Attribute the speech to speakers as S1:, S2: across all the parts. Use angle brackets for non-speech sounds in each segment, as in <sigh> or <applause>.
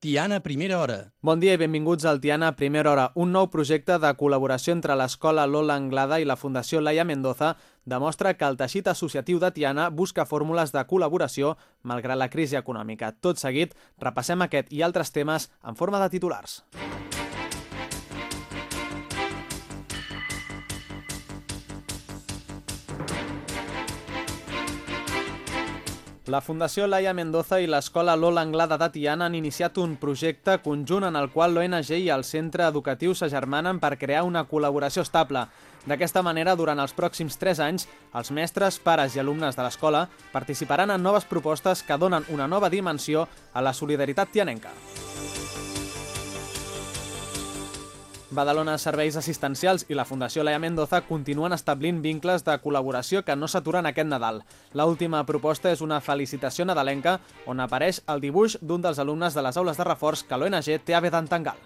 S1: Tiana Primera Hora.
S2: Bon dia i benvinguts al Tiana Primera Hora, un nou projecte de col·laboració entre l'Escola Lola Anglada i la Fundació Laia Mendoza demostra que el teixit associatiu de Tiana busca fórmules de col·laboració malgrat la crisi econòmica. Tot seguit, repassem aquest i altres temes en forma de titulars. La Fundació Laia Mendoza i l'Escola Lola Anglada de Tiana han iniciat un projecte conjunt en el qual l'ONG i el centre educatiu s'agermanen per crear una col·laboració estable. D'aquesta manera, durant els pròxims 3 anys, els mestres, pares i alumnes de l'escola participaran en noves propostes que donen una nova dimensió a la solidaritat tianenca. Badalona Serveis Assistencials i la Fundació Laia Mendoza continuen establint vincles de col·laboració que no s'aturen aquest Nadal. L'última proposta és una felicitació nadalenca on apareix el dibuix d'un dels alumnes de les aules de reforç que l'ONG té a Vedantangal.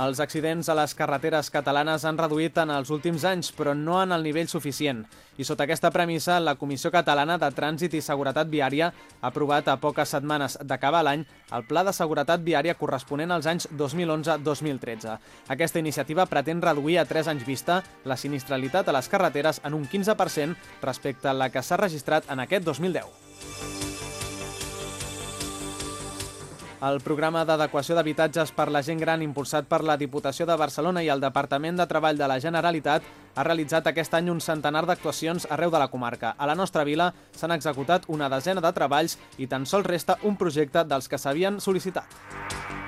S2: Els accidents a les carreteres catalanes han reduït en els últims anys, però no en el nivell suficient. I sota aquesta premissa, la Comissió Catalana de Trànsit i Seguretat Viària ha aprovat a poques setmanes d'acabar l'any el Pla de Seguretat Viària corresponent als anys 2011-2013. Aquesta iniciativa pretén reduir a 3 anys vista la sinistralitat a les carreteres en un 15% respecte a la que s'ha registrat en aquest 2010. El programa d'adequació d'habitatges per la gent gran impulsat per la Diputació de Barcelona i el Departament de Treball de la Generalitat ha realitzat aquest any un centenar d'actuacions arreu de la comarca. A la nostra vila s'han executat una desena de treballs i tan sols resta un projecte dels que s'havien sol·licitat.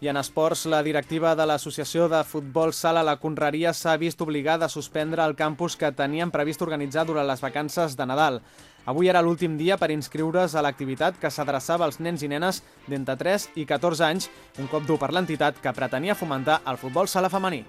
S2: I en esports, la directiva de l'Associació de Futbol Sala La Conreria s'ha vist obligada a suspendre el campus que tenien previst organitzar durant les vacances de Nadal. Avui era l'últim dia per inscriure's a l'activitat que s'adreçava als nens i nenes d'entre 3 i 14 anys, un cop dur per l'entitat que pretenia fomentar el futbol sala femení.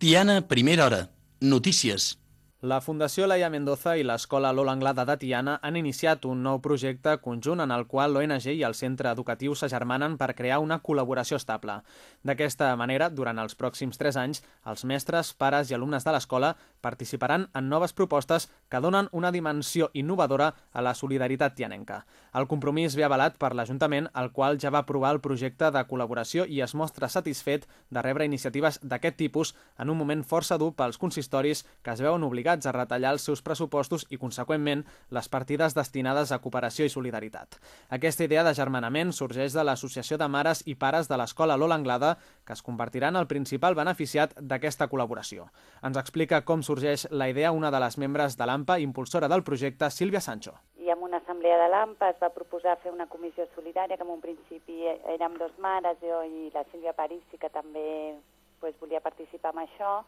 S1: Tiana Primera Hora. Notícies.
S2: La Fundació Laia Mendoza i l'Escola Lola Anglada de Tiana han iniciat un nou projecte conjunt en el qual l'ONG i el centre educatiu s'agermanen per crear una col·laboració estable. D'aquesta manera, durant els pròxims 3 anys, els mestres, pares i alumnes de l'escola participaran en noves propostes que donen una dimensió innovadora a la solidaritat tianenca. El compromís ve avalat per l'Ajuntament, el qual ja va aprovar el projecte de col·laboració i es mostra satisfet de rebre iniciatives d'aquest tipus en un moment força dur pels consistoris que es veuen obligats a retallar els seus pressupostos i, conseqüentment, les partides destinades a cooperació i solidaritat. Aquesta idea de germanament sorgeix de l'Associació de Mares i Pares de l'Escola Lola Anglada, que es convertirà en el principal beneficiat d'aquesta col·laboració. Ens explica com sorgeix la idea una de les membres de l'AMPA, impulsora del projecte, Sílvia Sancho.
S3: I en una assemblea de l'AMPA es va proposar fer una comissió solidària, que en un principi érem dos mares, jo i la Sílvia Parisi, que també pues, volia participar en això,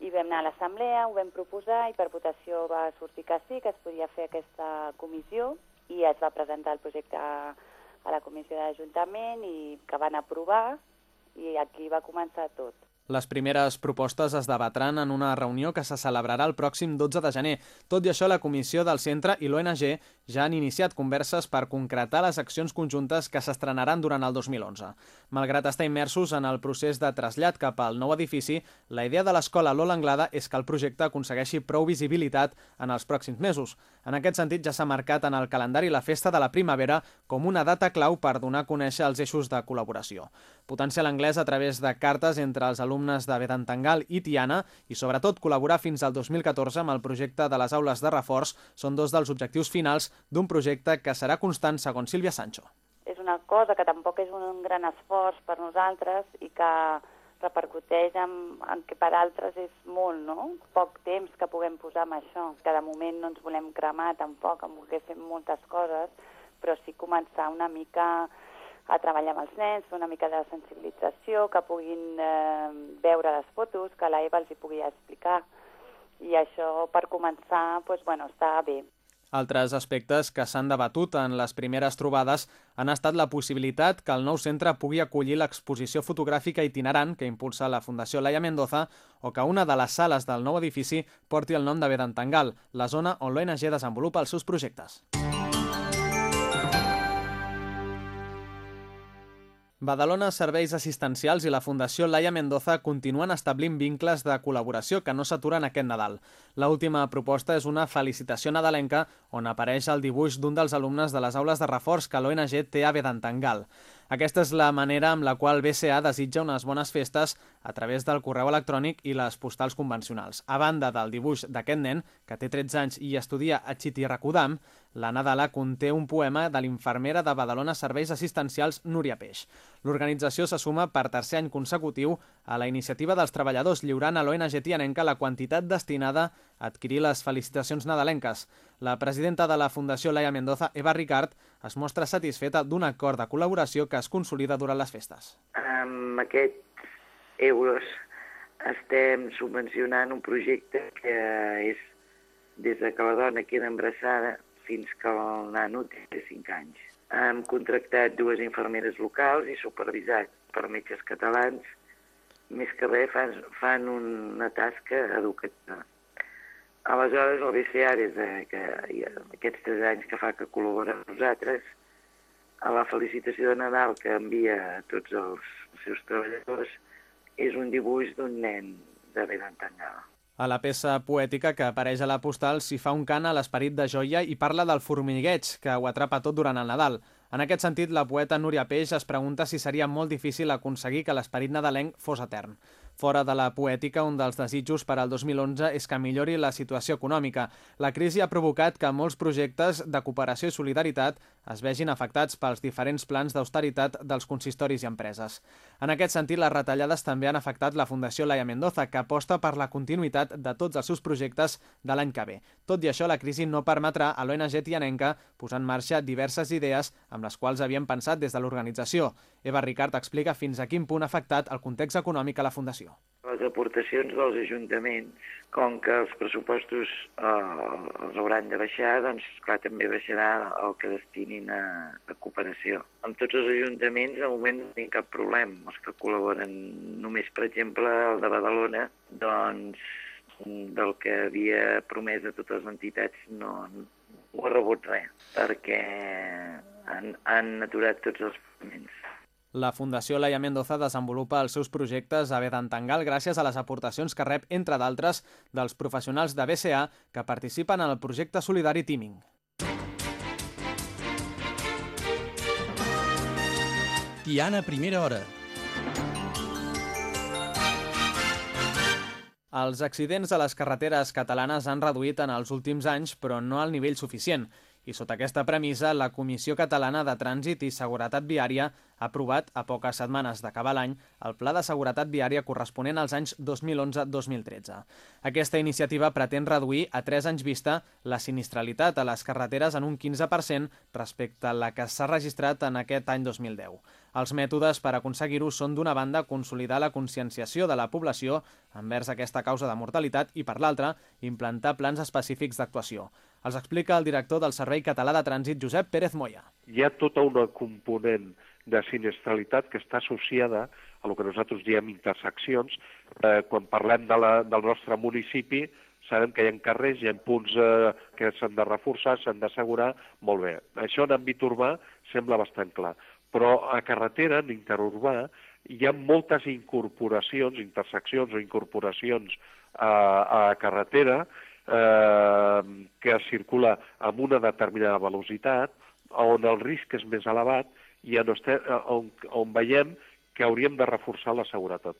S3: i vam anar a l'assemblea, ho vam proposar i per votació va sortir que sí, que es podia fer aquesta comissió i es va presentar el projecte a, a la comissió d'Ajuntament i que van aprovar i aquí va començar tot.
S2: Les primeres propostes es debatran en una reunió que se celebrarà el pròxim 12 de gener. Tot i això, la comissió del centre i l'ONG ja han iniciat converses per concretar les accions conjuntes que s'estrenaran durant el 2011. Malgrat estar immersos en el procés de trasllat cap al nou edifici, la idea de l'escola Lola Anglada és que el projecte aconsegueixi prou visibilitat en els pròxims mesos. En aquest sentit, ja s'ha marcat en el calendari la festa de la primavera com una data clau per donar a conèixer els eixos de col·laboració. Potenciar l'anglès a través de cartes entre els alumnes de Vedantangal i Tiana i, sobretot, col·laborar fins al 2014 amb el projecte de les aules de reforç són dos dels objectius finals d'un projecte que serà constant, segons Sílvia Sancho.
S3: És una cosa que tampoc és un gran esforç per nosaltres i que repercuteix en, en que per altres és molt, no? Poc temps que puguem posar amb això, que de moment no ens volem cremar tampoc, en voler fer moltes coses, però sí començar una mica a treballar amb els nens, una mica de sensibilització, que puguin eh, veure les fotos, que l'Eva els hi pugui explicar. I això, per començar, doncs, bueno, està bé.
S2: Altres aspectes que s'han debatut en les primeres trobades han estat la possibilitat que el nou centre pugui acollir l'exposició fotogràfica itinerant que impulsa la Fundació Laia Mendoza o que una de les sales del nou edifici porti el nom de Vedantangal, la zona on l'ONG desenvolupa els seus projectes. Badalona Serveis Assistencials i la Fundació Laia Mendoza continuen establint vincles de col·laboració que no s'aturen aquest Nadal. L última proposta és una felicitació nadalenca on apareix el dibuix d'un dels alumnes de les aules de reforç que l'ONG té a Vedantangal. Aquesta és la manera amb la qual BCA desitja unes bones festes a través del correu electrònic i les postals convencionals. A banda del dibuix d'aquest nen, que té 13 anys i estudia a Chitiracudam, la Nadala conté un poema de l'infermera de Badalona Serveis Assistencials Núria Peix. L'organització se suma per tercer any consecutiu a la iniciativa dels treballadors lliurant a l'ONG Tianenca la quantitat destinada a adquirir les felicitacions nadalenques. La presidenta de la Fundació Laia Mendoza, Eva Ricard, es mostra satisfeta d'un acord de col·laboració que es consolida durant les festes.
S4: Amb aquests euros estem subvencionant un projecte que és des de que la dona queda embarassada fins que el nano té 5 anys. Hem contractat dues infermeres locals i supervisat per metges catalans. Més que res fan, fan una tasca educativa. Aleshores, el BCA, des de que, aquests tres anys que fa que col·labora amb nosaltres, a la felicitació de Nadal que envia a tots els seus treballadors és un dibuix d'un nen de Benantangala.
S2: A la peça poètica que apareix a la postal s'hi fa un cant a l'esperit de joia i parla del formigueig, que ho atrapa tot durant el Nadal. En aquest sentit, la poeta Núria Peix es pregunta si seria molt difícil aconseguir que l'esperit nadalenc fos etern. Fora de la poètica, un dels desitjos per al 2011 és que millori la situació econòmica. La crisi ha provocat que molts projectes de cooperació i solidaritat es vegin afectats pels diferents plans d'austeritat dels consistoris i empreses. En aquest sentit, les retallades també han afectat la Fundació Laia Mendoza, que aposta per la continuïtat de tots els seus projectes de l'any que ve. Tot i això, la crisi no permetrà a l'ONG Tianenca posar en marxa diverses idees amb les quals havien pensat des de l'organització. Eva Ricard explica fins a quin punt ha afectat el context econòmic a la Fundació.
S4: Les aportacions dels ajuntaments, com que els pressupostos eh, els hauran de baixar, doncs clar, també baixarà el que destinin a, a cooperació. Amb tots els ajuntaments, de moment no tinc cap problema. Els que col·laboren només, per exemple, el de Badalona, doncs del que havia promès a totes les entitats no, no ho ha rebut res, perquè han, han aturat tots els pagaments.
S2: La Fundació Laia Mendoza desenvolupa els seus projectes a Vedantangal gràcies a les aportacions que rep, entre d'altres, dels professionals de BCA que participen en el projecte solidari Teaming.
S1: Tiana, primera hora.
S2: Els accidents a les carreteres catalanes han reduït en els últims anys, però no al nivell suficient. I sota aquesta premissa, la Comissió Catalana de Trànsit i Seguretat Viària ha aprovat, a poques setmanes d'acabar l'any, el Pla de Seguretat Viària corresponent als anys 2011-2013. Aquesta iniciativa pretén reduir a 3 anys vista la sinistralitat a les carreteres en un 15% respecte a la que s'ha registrat en aquest any 2010. Els mètodes per aconseguir-ho són, d'una banda, consolidar la conscienciació de la població envers aquesta causa de mortalitat i, per l'altra, implantar plans específics d'actuació. Els explica el director del Servei Català de Trànsit, Josep Pérez Moya.
S5: Hi ha tota una component de sinistralitat que està associada a el que nosaltres diem interseccions. Eh, quan parlem de la, del nostre municipi, sabem que hi ha carrers, hi ha punts eh, que s'han de reforçar, s'han d'assegurar, molt bé. Això en àmbit urbà sembla bastant clar. Però a carretera, en interurbà, hi ha moltes incorporacions, interseccions o incorporacions a, a carretera eh, que circula amb una determinada velocitat, on el risc és més elevat i on, on, on veiem que hauríem de reforçar la seguretat.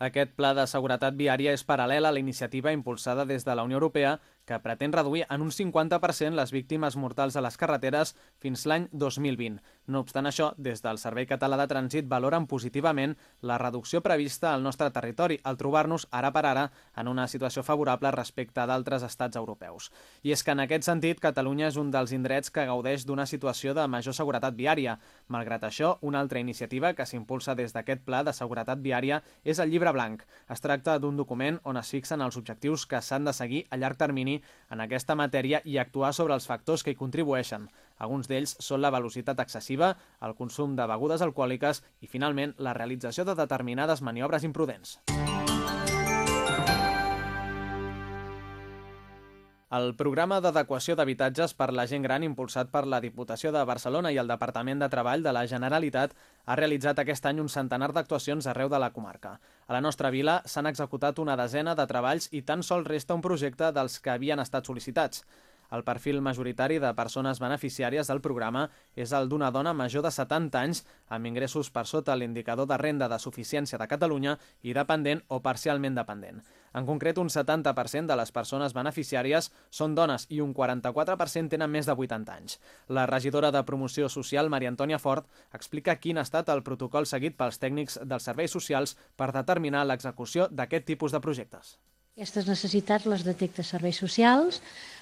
S2: Aquest pla de seguretat viària és paral·lel a la iniciativa impulsada des de la Unió Europea que pretén reduir en un 50% les víctimes mortals a les carreteres fins l'any 2020. No obstant això, des del Servei Català de Trànsit valoren positivament la reducció prevista al nostre territori al trobar-nos ara per ara en una situació favorable respecte d'altres estats europeus. I és que en aquest sentit Catalunya és un dels indrets que gaudeix d'una situació de major seguretat viària. Malgrat això, una altra iniciativa que s'impulsa des d'aquest pla de seguretat viària és el Llibre Blanc. Es tracta d'un document on es fixen els objectius que s'han de seguir a llarg termini en aquesta matèria i actuar sobre els factors que hi contribueixen. Alguns d'ells són la velocitat excessiva, el consum de begudes alcohòliques i, finalment, la realització de determinades maniobres imprudents. El programa d'adequació d'habitatges per la gent gran impulsat per la Diputació de Barcelona i el Departament de Treball de la Generalitat ha realitzat aquest any un centenar d'actuacions arreu de la comarca. A la nostra vila s'han executat una desena de treballs i tan sols resta un projecte dels que havien estat sol·licitats. El perfil majoritari de persones beneficiàries del programa és el d'una dona major de 70 anys amb ingressos per sota l'indicador de renda de suficiència de Catalunya i dependent o parcialment dependent. En concret, un 70% de les persones beneficiàries són dones i un 44% tenen més de 80 anys. La regidora de Promoció Social, Maria Antònia Fort, explica quin ha estat el protocol seguit pels tècnics dels serveis socials per determinar l'execució d'aquest tipus de projectes.
S6: Aquestes necessitats les detecta serveis socials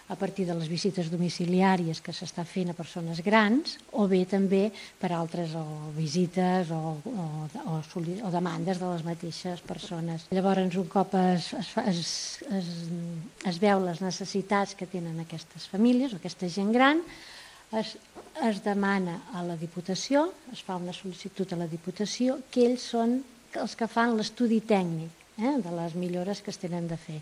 S6: a partir de les visites domiciliàries que s'està fent a persones grans o bé també per altres o visites o, o, o, o demandes de les mateixes persones. Llavors, un cop es, es, es, es, es veu les necessitats que tenen aquestes famílies o aquesta gent gran, es, es demana a la Diputació, es fa una sol·licitud a la Diputació, que ells són els que fan l'estudi tècnic eh, de les millores que es tenen de fer.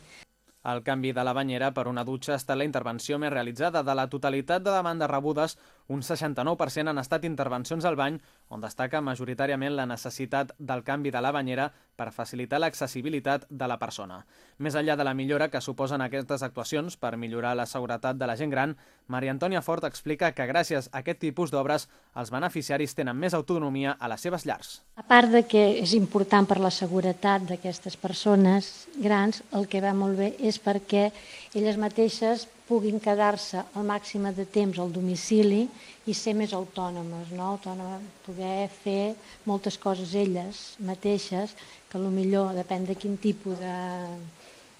S2: El canvi de la banyera per una dutxa ha estat la intervenció més realitzada. De la totalitat de demandes rebudes, un 69% han estat intervencions al bany, on destaca majoritàriament la necessitat del canvi de la banyera per facilitar l'accessibilitat de la persona. Més enllà de la millora que suposen aquestes actuacions per millorar la seguretat de la gent gran, Maria Antònia Fort explica que gràcies a aquest tipus d'obres els beneficiaris tenen més autonomia a les seves llars.
S6: A part de que és important per la seguretat d'aquestes persones grans, el que va molt bé és perquè elles mateixes puguin quedar-se el màxim de temps al domicili i ser més autònomes, no? Autònoma, poder fer moltes coses elles mateixes, que millor depèn de quin tipus de...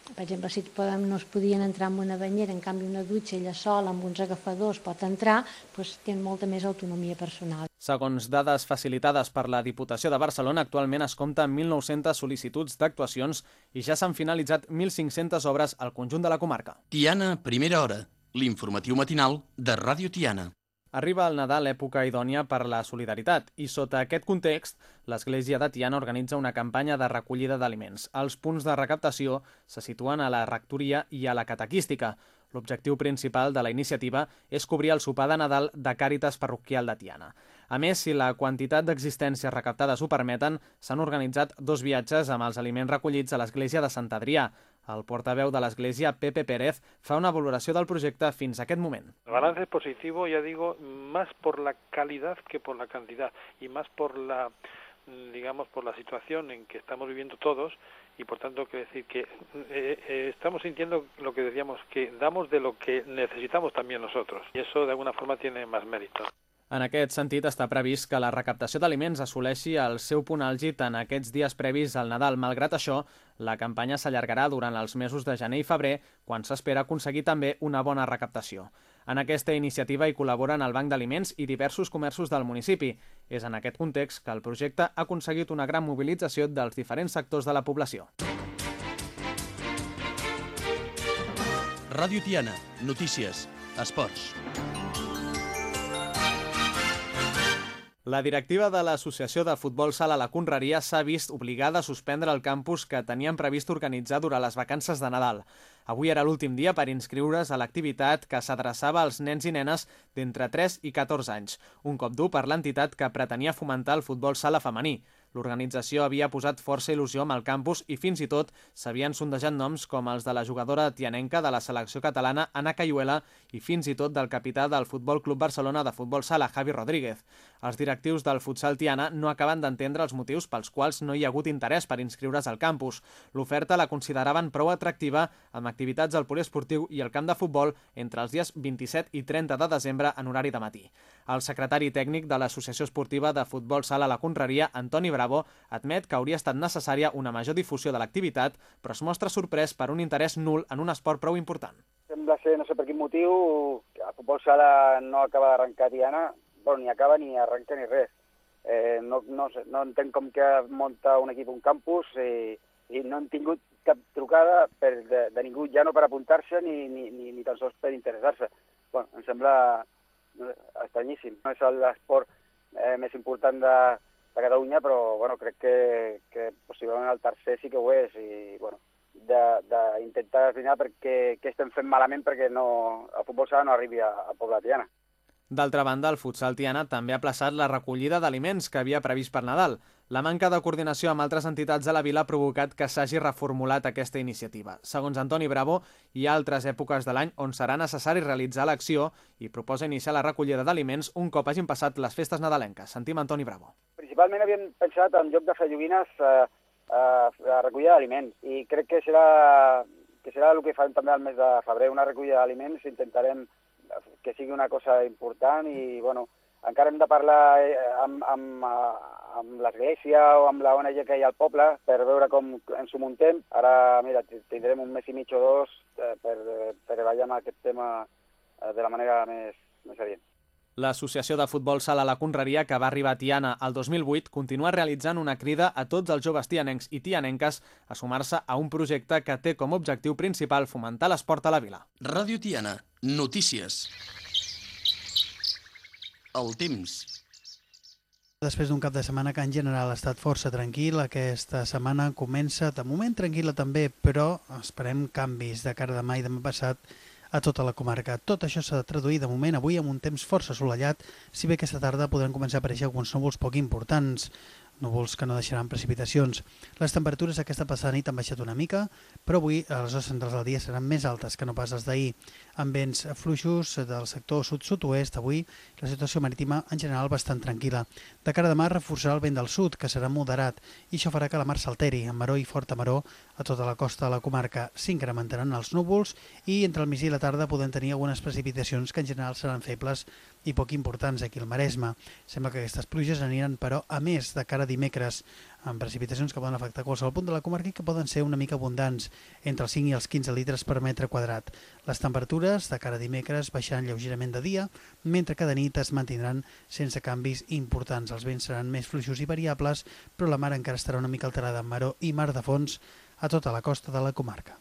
S6: Per exemple, si podem, no es podien entrar en una banyera, en canvi una dutxa ella sola amb uns agafadors pot entrar, doncs tenen molta més autonomia personal.
S2: Segons dades facilitades per la Diputació de Barcelona, actualment es compta amb 1.900 sol·licituds d'actuacions i ja s'han finalitzat 1.500 obres al conjunt de la comarca.
S1: Tiana, primera hora. L'informatiu matinal de Ràdio Tiana.
S2: Arriba el Nadal, època idònia per la solidaritat, i sota aquest context, l'Església de Tiana organitza una campanya de recollida d'aliments. Els punts de recaptació se situen a la rectoria i a la catequística. L'objectiu principal de la iniciativa és cobrir el sopar de Nadal de Càritas Parroquial de Tiana. A més, si la quantitat d'existències recaptades ho permeten, s'han organitzat dos viatges amb els aliments recollits a l'església de Sant Adrià. El portaveu de l'Església, Pepe Pérez, fa una valoració del projecte fins a aquest moment.
S7: El balance es positivo, ya digo, más por la calidad que por la cantidad y más por la digamos por la situación en que estamos viviendo todos y por tanto quiere decir que eh, eh, estamos sintiendo lo que decíamos que damos de lo que necesitamos también nosotros y eso de alguna forma tiene más mérito.
S2: En aquest sentit, està previst que la recaptació d'aliments assoleixi el seu punt àlgid en aquests dies previs al Nadal. Malgrat això, la campanya s'allargarà durant els mesos de gener i febrer, quan s'espera aconseguir també una bona recaptació. En aquesta iniciativa hi col·laboren el Banc d'Aliments i diversos comerços del municipi. És en aquest context que el projecte ha aconseguit una gran mobilització dels diferents sectors de la població.
S1: Ràdio Tiana, notícies, esports.
S2: La directiva de l'Associació de Futbol Sala La Conreria s'ha vist obligada a suspendre el campus que tenien previst organitzar durant les vacances de Nadal. Avui era l'últim dia per inscriure's a l'activitat que s'adreçava als nens i nenes d'entre 3 i 14 anys, un cop dur per l'entitat que pretenia fomentar el futbol sala femení. L'organització havia posat força il·lusió amb el campus i fins i tot s'havien sondejat noms com els de la jugadora tianenca de la selecció catalana Ana Cayuela i fins i tot del capità del Futbol Club Barcelona de Futbol Sala, Javi Rodríguez. Els directius del futsal Tiana no acaben d'entendre els motius pels quals no hi ha hagut interès per inscriure's al campus. L'oferta la consideraven prou atractiva amb activitats al poliesportiu i al camp de futbol entre els dies 27 i 30 de desembre en horari de matí. El secretari tècnic de l'Associació Esportiva de Futbol Sala La Conreria, Antoni Bravo, admet que hauria estat necessària una major difusió de l'activitat, però es mostra sorprès per un interès nul en un esport prou important.
S8: Sembla ser, no sé per quin motiu, que el futbol sala no acaba d'arrencar Tiana, bueno, ni acaba ni arrenca ni res. Eh, no, no, no entenc com que munta un equip un campus i, i no han tingut cap trucada per, de, de ningú, ja no per apuntar-se ni, ni, ni, ni tan sols per interessar-se. Bueno, em sembla estranyíssim. No és l'esport eh, més important de, de Catalunya, però bueno, crec que, que possiblement el tercer sí que ho és i bueno, d'intentar esbrinar perquè què estem fent malament perquè no, el futbol sala no arribi a, a Pobla Tiana.
S2: D'altra banda, el futsal Tiana també ha plaçat la recollida d'aliments que havia previst per Nadal. La manca de coordinació amb altres entitats de la vila ha provocat que s'hagi reformulat aquesta iniciativa. Segons Antoni Bravo, hi ha altres èpoques de l'any on serà necessari realitzar l'acció i proposa iniciar la recollida d'aliments un cop hagin passat les festes nadalenques. Sentim Antoni Bravo.
S8: Principalment havíem pensat en lloc de fer joguines eh, eh, la recollida d'aliments i crec que serà, que serà el que farem també al mes de febrer, una recollida d'aliments, intentarem que sigui una cosa important i, bueno, encara hem de parlar eh, amb, amb, eh, amb l'església o amb la ONG que hi ha al poble per veure com ens ho muntem. Ara, mira, tindrem un mes i mig o dos eh, per, per treballar amb aquest tema de la manera més, més adient.
S2: L'Associació de Futbol Sala La Conreria, que va arribar a Tiana el 2008, continua realitzant una crida a tots els joves tianencs i tianenques a sumar-se a un projecte que té com a objectiu principal fomentar l'esport a la vila.
S1: Ràdio Tiana, notícies. El temps.
S9: Després d'un cap de setmana que en general ha estat força tranquil, aquesta setmana comença de moment tranquil·la també, però esperem canvis de cara demà i demà passat a tota la comarca. Tot això s'ha de traduir de moment avui amb un temps força assolellat, si bé aquesta tarda podran començar a aparèixer alguns núvols poc importants núvols que no deixaran precipitacions. Les temperatures aquesta passada nit han baixat una mica, però avui les hores centrals del dia seran més altes que no pas les d'ahir, amb vents fluixos del sector sud-sud-oest. Avui la situació marítima en general bastant tranquil·la. De cara de mar reforçarà el vent del sud, que serà moderat, i això farà que la mar s'alteri, amb maró i forta maró a tota la costa de la comarca. S'incrementaran els núvols i entre el migdia i la tarda podem tenir algunes precipitacions que en general seran febles i poc importants aquí al Maresme. Sembla que aquestes pluges aniran, però, a més de cara a dimecres, amb precipitacions que poden afectar qualsevol punt de la comarca i que poden ser una mica abundants, entre els 5 i els 15 litres per metre quadrat. Les temperatures de cara a dimecres baixaran lleugerament de dia, mentre que de nit es mantindran sense canvis importants. Els vents seran més fluixos i variables, però la mar encara estarà una mica alterada amb maró i mar de fons a tota la costa de la comarca.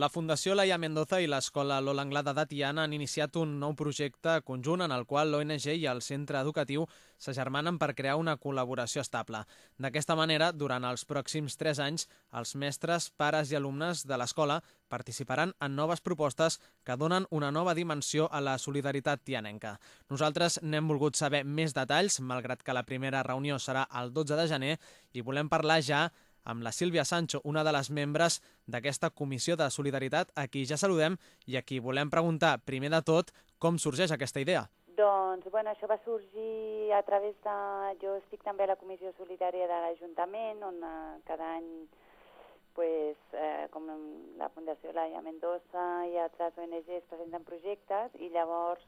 S2: La Fundació Laia Mendoza i l'Escola Lola Anglada de Tiana han iniciat un nou projecte conjunt en el qual l'ONG i el centre educatiu s'agermanen per crear una col·laboració estable. D'aquesta manera, durant els pròxims tres anys, els mestres, pares i alumnes de l'escola participaran en noves propostes que donen una nova dimensió a la solidaritat tianenca. Nosaltres n'hem volgut saber més detalls, malgrat que la primera reunió serà el 12 de gener, i volem parlar ja amb la Sílvia Sancho, una de les membres d'aquesta comissió de solidaritat, a qui ja saludem i a qui volem preguntar, primer de tot, com sorgeix aquesta idea.
S3: Doncs, bueno, això va sorgir a través de... Jo estic també a la Comissió Solidària de l'Ajuntament, on eh, cada any, pues, eh, com la Fundació Laia Mendoza i altres ONGs presenten projectes, i llavors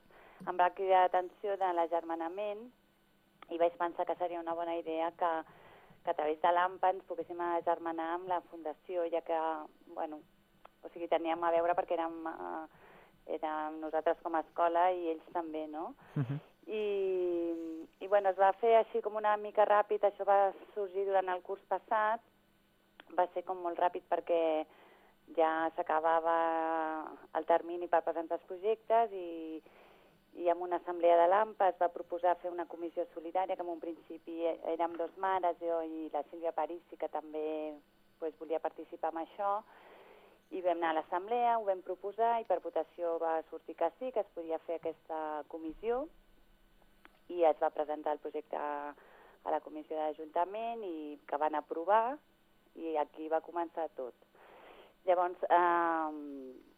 S3: em va cridar l'atenció de l'agermanament i vaig pensar que seria una bona idea que que a través de l'AMPA ens poguéssim agermanar amb la Fundació, ja que, bueno, o sigui, teníem a veure perquè érem, uh, érem nosaltres com a escola i ells també, no? Uh -huh. I, I, bueno, es va fer així com una mica ràpid, això va sorgir durant el curs passat, va ser com molt ràpid perquè ja s'acabava el termini per presentar els projectes i, i amb una assemblea de l'AMPA es va proposar fer una comissió solidària, que en un principi érem dos mares, jo i la Sílvia Parisi, que també pues, volia participar en això, i vam anar a l'assemblea, ho vam proposar i per votació va sortir que sí, que es podia fer aquesta comissió i es va presentar el projecte a, la comissió de l'Ajuntament i que van aprovar i aquí va començar tot. Llavors, eh,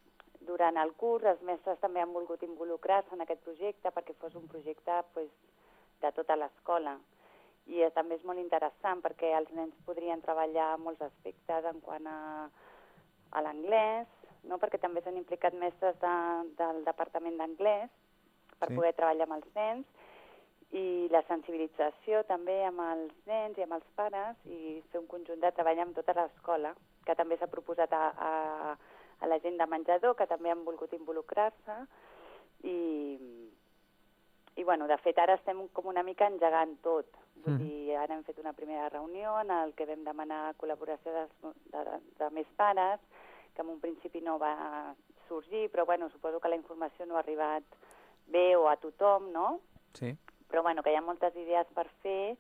S3: durant el curs els mestres també han volgut involucrar-se en aquest projecte perquè fos un projecte pues, de tota l'escola. I eh, també és molt interessant perquè els nens podrien treballar molts aspectes en quant a, a l'anglès, no? perquè també s'han implicat mestres de, del Departament d'Anglès per sí. poder treballar amb els nens, i la sensibilització també amb els nens i amb els pares i fer un conjunt de treball amb tota l'escola, que també s'ha proposat a, a, a la gent de menjador, que també han volgut involucrar-se, i, I, bueno, de fet, ara estem com una mica engegant tot. Vull
S2: Mm.
S3: dir, ara hem fet una primera reunió en el que vam demanar col·laboració de, de, de més pares, que en un principi no va sorgir, però bueno, suposo que la informació no ha arribat bé o a tothom, no?
S2: Sí.
S3: Però bueno, que hi ha moltes idees per fer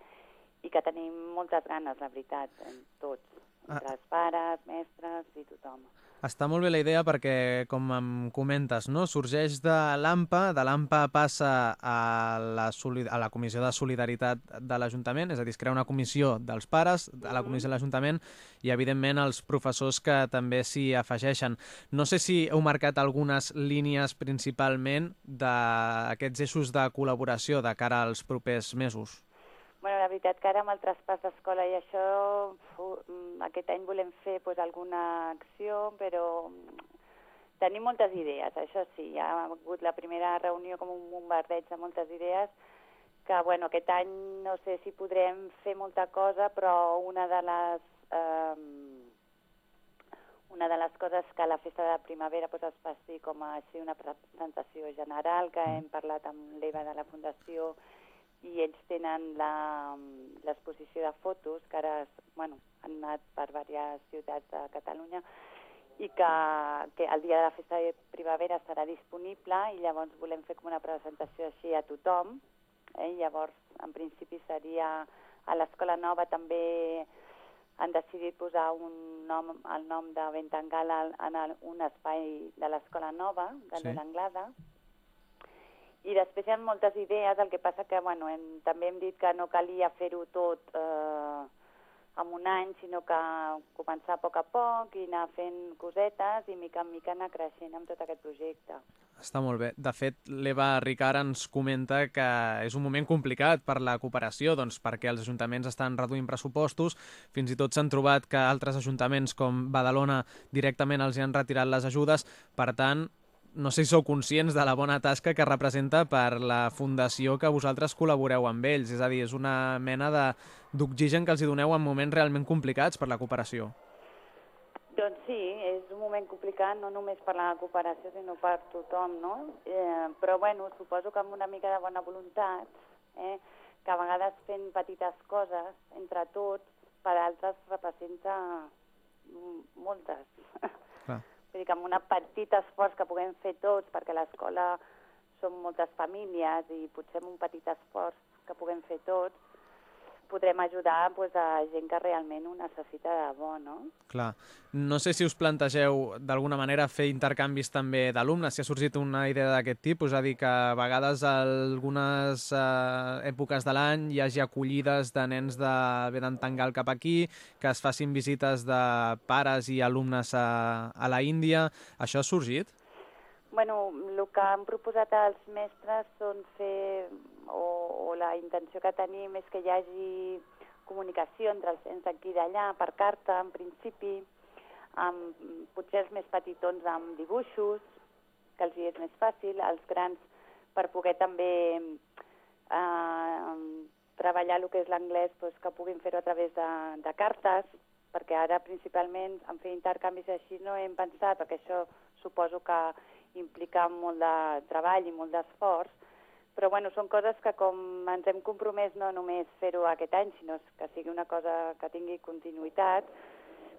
S3: i que tenim moltes ganes, la veritat, en tots, entre els pares, mestres i tothom.
S2: Està molt bé la idea perquè, com em comentes, no? sorgeix de l'AMPA, de l'AMPA passa a la, a la Comissió de Solidaritat de l'Ajuntament, és a dir, es crea una comissió dels pares de la Comissió de l'Ajuntament i, evidentment, els professors que també s'hi afegeixen. No sé si heu marcat algunes línies principalment d'aquests eixos de col·laboració de cara als propers mesos.
S3: Bueno, la veritat que ara amb el traspàs d'escola i això, mm, aquest any volem fer pues, alguna acció, però mm, tenim moltes idees, això sí, hi ha hagut la primera reunió com un bombardeig de moltes idees, que bueno, aquest any no sé si podrem fer molta cosa, però una de les... Eh, una de les coses que a la festa de primavera pues, es faci com a així una presentació general, que hem parlat amb l'Eva de la Fundació i ells tenen la- l'exposició de fotos, que ara es- bueno, han anat per diverses ciutats de Catalunya, i que, que el dia de la festa de primavera estarà disponible i llavors volem fer com una presentació així a tothom. Eh? Llavors, en principi, seria a l'Escola Nova també han decidit posar un nom, el nom de Ventangala en el, un espai de l'Escola Nova, de
S10: sí.
S3: l'Anglada, i després hi ha moltes idees, el que passa que bueno, hem, també hem dit que no calia fer-ho tot eh, en un any, sinó que començar a poc a poc i anar fent cosetes i mica en mica anar creixent amb tot aquest projecte.
S2: Està molt bé. De fet, l'Eva Ricard ens comenta que és un moment complicat per la cooperació, doncs perquè els ajuntaments estan reduint pressupostos, fins i tot s'han trobat que altres ajuntaments com Badalona directament els hi han retirat les ajudes, per tant, no sé si sou conscients de la bona tasca que representa per la fundació que vosaltres col·laboreu amb ells, és a dir, és una mena d'oxigen que els hi doneu en moments realment complicats per la cooperació.
S3: Doncs sí, és un moment complicat, no només per la cooperació, sinó per tothom, no? Eh, però, bueno, suposo que amb una mica de bona voluntat, eh, que a vegades fent petites coses entre tots, per altres representa moltes.
S2: Clar.
S3: Vull dir que amb un petit esforç que puguem fer tots, perquè l'escola som moltes famílies i potser amb un petit esforç que puguem fer tots, podrem ajudar pues, a gent que realment ho necessita de bo, no?
S2: Clar. No sé si us plantegeu d'alguna manera fer intercanvis també d'alumnes, si ha sorgit una idea d'aquest tipus, és a dir, que a vegades a algunes eh, èpoques de l'any hi hagi acollides de nens de Vedantangal cap aquí, que es facin visites de pares i alumnes a, a la Índia. Això ha sorgit?
S3: Bueno, el que han proposat els mestres són fer, o, o la intenció que tenim és que hi hagi comunicació entre els nens d'aquí i d'allà, per carta, en principi, amb, potser els més petitons amb dibuixos, que els hi és més fàcil, els grans per poder també eh, treballar el que és l'anglès, doncs, que puguin fer-ho a través de, de cartes, perquè ara principalment en fer intercanvis així no hem pensat, perquè això suposo que implica molt de treball i molt d'esforç, però bueno, són coses que com ens hem compromès no només fer-ho aquest any, sinó que sigui una cosa que tingui continuïtat,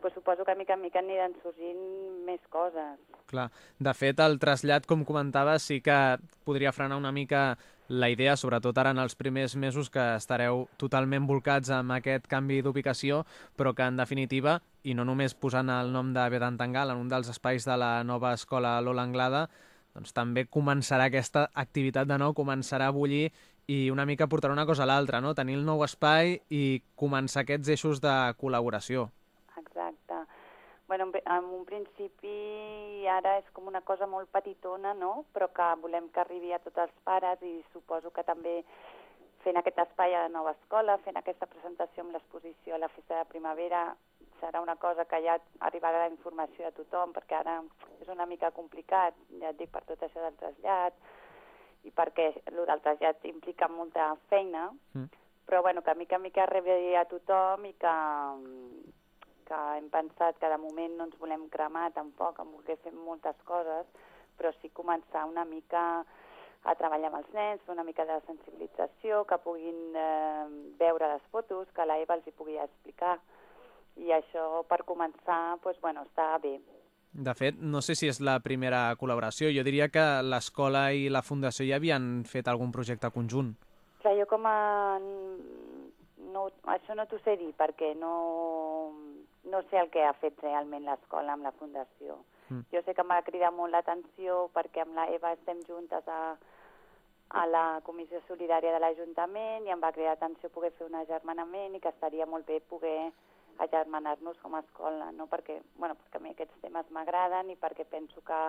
S3: doncs suposo que mica en mica aniran sorgint més coses.
S2: Clar. De fet, el trasllat, com comentava, sí que podria frenar una mica la idea, sobretot ara en els primers mesos que estareu totalment volcats amb aquest canvi d'ubicació, però que en definitiva, i no només posant el nom de Vedantangal en un dels espais de la nova escola Lola Anglada, doncs també començarà aquesta activitat de nou, començarà a bullir i una mica portarà una cosa a l'altra, no? tenir el nou espai i començar aquests eixos de col·laboració.
S3: Exacte. Bueno, en, un principi ara és com una cosa molt petitona, no? però que volem que arribi a tots els pares i suposo que també fent aquest espai a la nova escola, fent aquesta presentació amb l'exposició a la festa de primavera, serà una cosa que ja arribarà la informació a tothom, perquè ara és una mica complicat, ja et dic, per tot això del trasllat, i perquè el del trasllat implica molta feina,
S2: Mm.
S3: però bueno, que mica en mica arribi a tothom i que, que hem pensat que de moment no ens volem cremar tampoc, en voler fer moltes coses, però sí començar una mica a treballar amb els nens, fer una mica de sensibilització, que puguin eh, veure les fotos, que la Eva els hi pugui explicar. I això, per començar, doncs, bueno, està bé.
S2: De fet, no sé si és la primera col·laboració. Jo diria que l'escola i la fundació ja havien fet algun projecte conjunt.
S3: Clar, jo com a... No, això no t'ho sé dir, perquè no, no sé el que ha fet realment l'escola amb la fundació. Mm. Jo sé que m'ha cridat molt l'atenció perquè amb la Eva estem juntes a, a la Comissió Solidària de l'Ajuntament i em va cridar atenció poder fer un agermanament i que estaria molt bé poder agermanar-nos com a escola, no? perquè, bueno, perquè a mi aquests temes m'agraden i perquè penso que,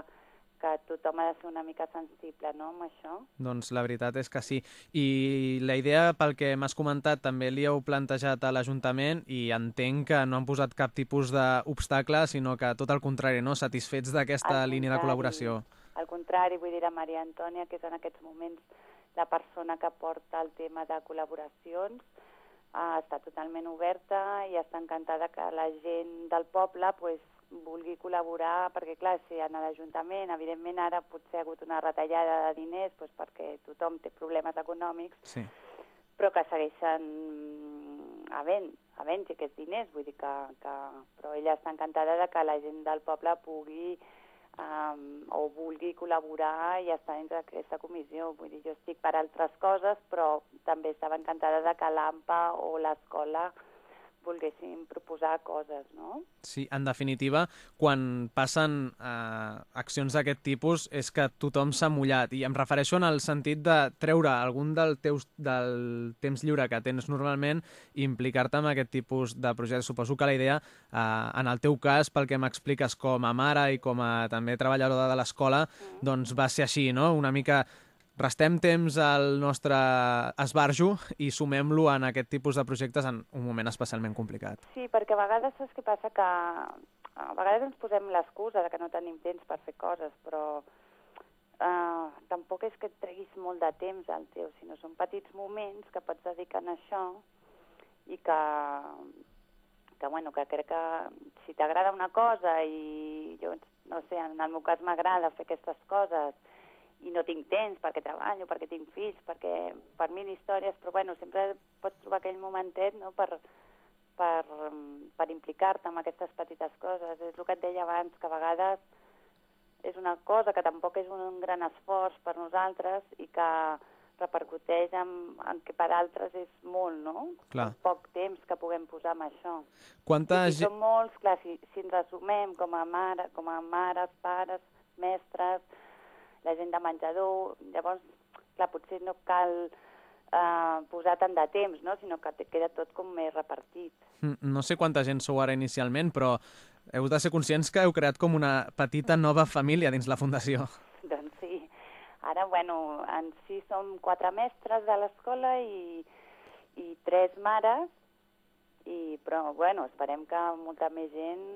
S3: que tothom ha de ser una mica sensible no, amb això.
S2: Doncs la veritat és que sí. I la idea, pel que m'has comentat, també li heu plantejat a l'Ajuntament i entenc que no han posat cap tipus d'obstacle, sinó que tot el contrari, no? satisfets d'aquesta línia de col·laboració.
S3: Al contrari, vull dir a Maria Antònia, que és en aquests moments la persona que porta el tema de col·laboracions, uh, està totalment oberta i està encantada que la gent del poble pues, vulgui col·laborar, perquè clar, si en l'Ajuntament, evidentment ara potser ha hagut una retallada de diners pues, perquè tothom té problemes econòmics,
S2: sí.
S3: però que segueixen havent, havent aquests diners, vull dir que, que... Però ella està encantada de que la gent del poble pugui um, o vulgui col·laborar i estar dins d'aquesta comissió. Vull dir, jo estic per altres coses, però també estava encantada de que l'AMPA o l'escola volguessin proposar coses, no?
S2: Sí, en definitiva, quan passen eh, accions d'aquest tipus és que tothom s'ha mullat i em refereixo en el sentit de treure algun del, teus, del temps lliure que tens normalment i implicar-te en aquest tipus de projecte. Suposo que la idea, eh, en el teu cas, pel que m'expliques com a mare i com a també treballadora de l'escola, mm. doncs va ser així, no? Una mica restem temps al nostre esbarjo i sumem-lo en aquest tipus de projectes en un moment especialment complicat.
S3: Sí, perquè a vegades saps què passa? Que a vegades ens posem l'excusa de que no tenim temps per fer coses, però eh, tampoc és que et treguis molt de temps al teu, sinó són petits moments que pots dedicar a això i que, que, bueno, que crec que si t'agrada una cosa i jo, no sé, en el meu cas m'agrada fer aquestes coses i no tinc temps perquè treballo, perquè tinc fills, perquè per mil històries, però bueno, sempre pots trobar aquell momentet no, per, per, per implicar-te en aquestes petites coses. És el que et deia abans, que a vegades és una cosa que tampoc és un gran esforç per nosaltres i que repercuteix en, en que per altres és molt, no?
S2: Clar.
S3: Poc temps que puguem posar en això.
S2: Quanta
S3: I si són molts, clar, si, si ens resumem com a, mare, com a mares, pares, mestres, la gent de menjador, llavors, clar, potser no cal eh, posar tant de temps, no? sinó que queda tot com més repartit.
S2: Mm, no sé quanta gent sou ara inicialment, però heu de ser conscients que heu creat com una petita nova família dins la Fundació. <laughs>
S3: Doncs sí. Ara, bueno, en si som quatre mestres de l'escola i, i tres mares, i, però, bueno, esperem que molta més gent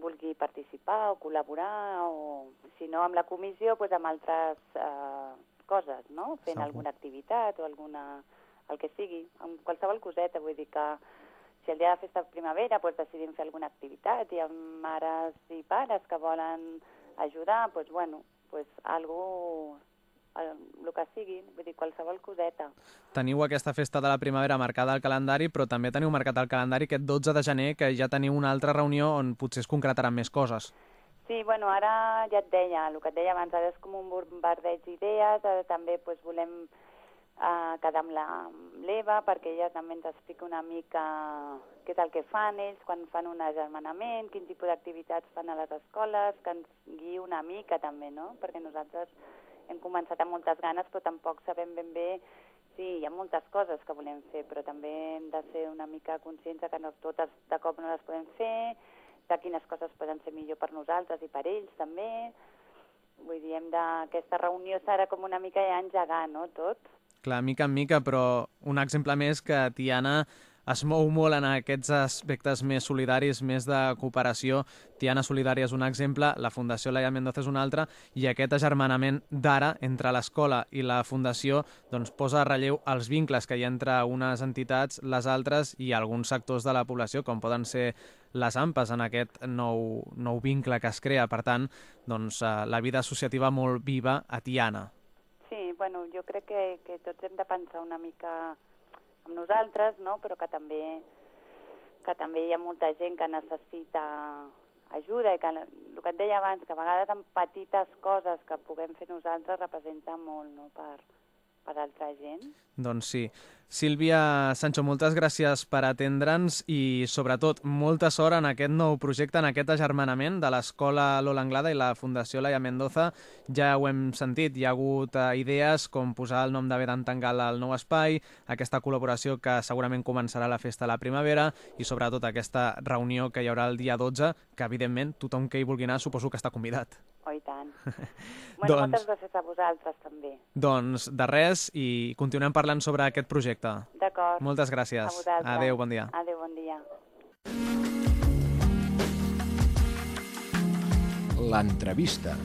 S3: vulgui participar o col·laborar, o si no amb la comissió, doncs amb altres eh, coses, no? Fent Segur. alguna activitat o alguna... el que sigui, amb qualsevol coseta, vull dir que si el dia de festa de primavera doncs decidim fer alguna activitat i amb mares i pares que volen ajudar, doncs bueno, doncs algo el, el que sigui, vull dir, qualsevol coseta.
S2: Teniu aquesta festa de la primavera marcada al calendari, però també teniu marcat al calendari aquest 12 de gener, que ja teniu una altra reunió on potser es concretaran més coses.
S3: Sí, bueno, ara ja et deia, el que et deia abans, ara és com un bombardeig d'idees, ara també pues, volem uh, quedar amb l'Eva perquè ella també ens explica una mica què és el que fan ells quan fan un agermanament, quin tipus d'activitats fan a les escoles, que ens guiï una mica també, no? Perquè nosaltres hem començat amb moltes ganes, però tampoc sabem ben bé sí, hi ha moltes coses que volem fer, però també hem de ser una mica conscients que no totes de cop no les podem fer, de quines coses poden ser millor per nosaltres i per ells també. Vull dir, hem de... aquesta reunió serà com una mica ja engegar, no?, tot.
S2: Clar, mica en mica, però un exemple més que Tiana es mou molt en aquests aspectes més solidaris, més de cooperació. Tiana Solidària és un exemple, la Fundació Laia Mendoza és un altre, i aquest agermanament d'ara entre l'escola i la Fundació doncs, posa a relleu els vincles que hi ha entre unes entitats, les altres i alguns sectors de la població, com poden ser les AMPAs en aquest nou, nou vincle que es crea. Per tant, doncs, eh, la vida associativa molt viva a Tiana.
S3: Sí, bueno, jo crec que, que tots hem de pensar una mica en nosaltres, no? però que també, que també hi ha molta gent que necessita ajuda i que el que et deia abans, que a vegades amb petites coses que puguem fer nosaltres representa molt no? per, per altra gent.
S2: Doncs sí. Sílvia Sancho, moltes gràcies per atendre'ns i, sobretot, molta sort en aquest nou projecte, en aquest agermanament de l'Escola Lola Anglada i la Fundació Laia Mendoza. Ja ho hem sentit, hi ha hagut eh, idees com posar el nom de Vedantangal al nou espai, aquesta col·laboració que segurament començarà la festa a la primavera i, sobretot, aquesta reunió que hi haurà el dia 12, que, evidentment, tothom que hi vulgui anar suposo que està convidat.
S3: Oh, i tant. <laughs> bueno, doncs, moltes gràcies a vosaltres, també.
S2: Doncs, de res, i continuem parlant sobre aquest projecte projecte.
S3: D'acord.
S2: Moltes gràcies. Adéu, bon dia.
S3: Adéu, bon dia.
S10: L'entrevista.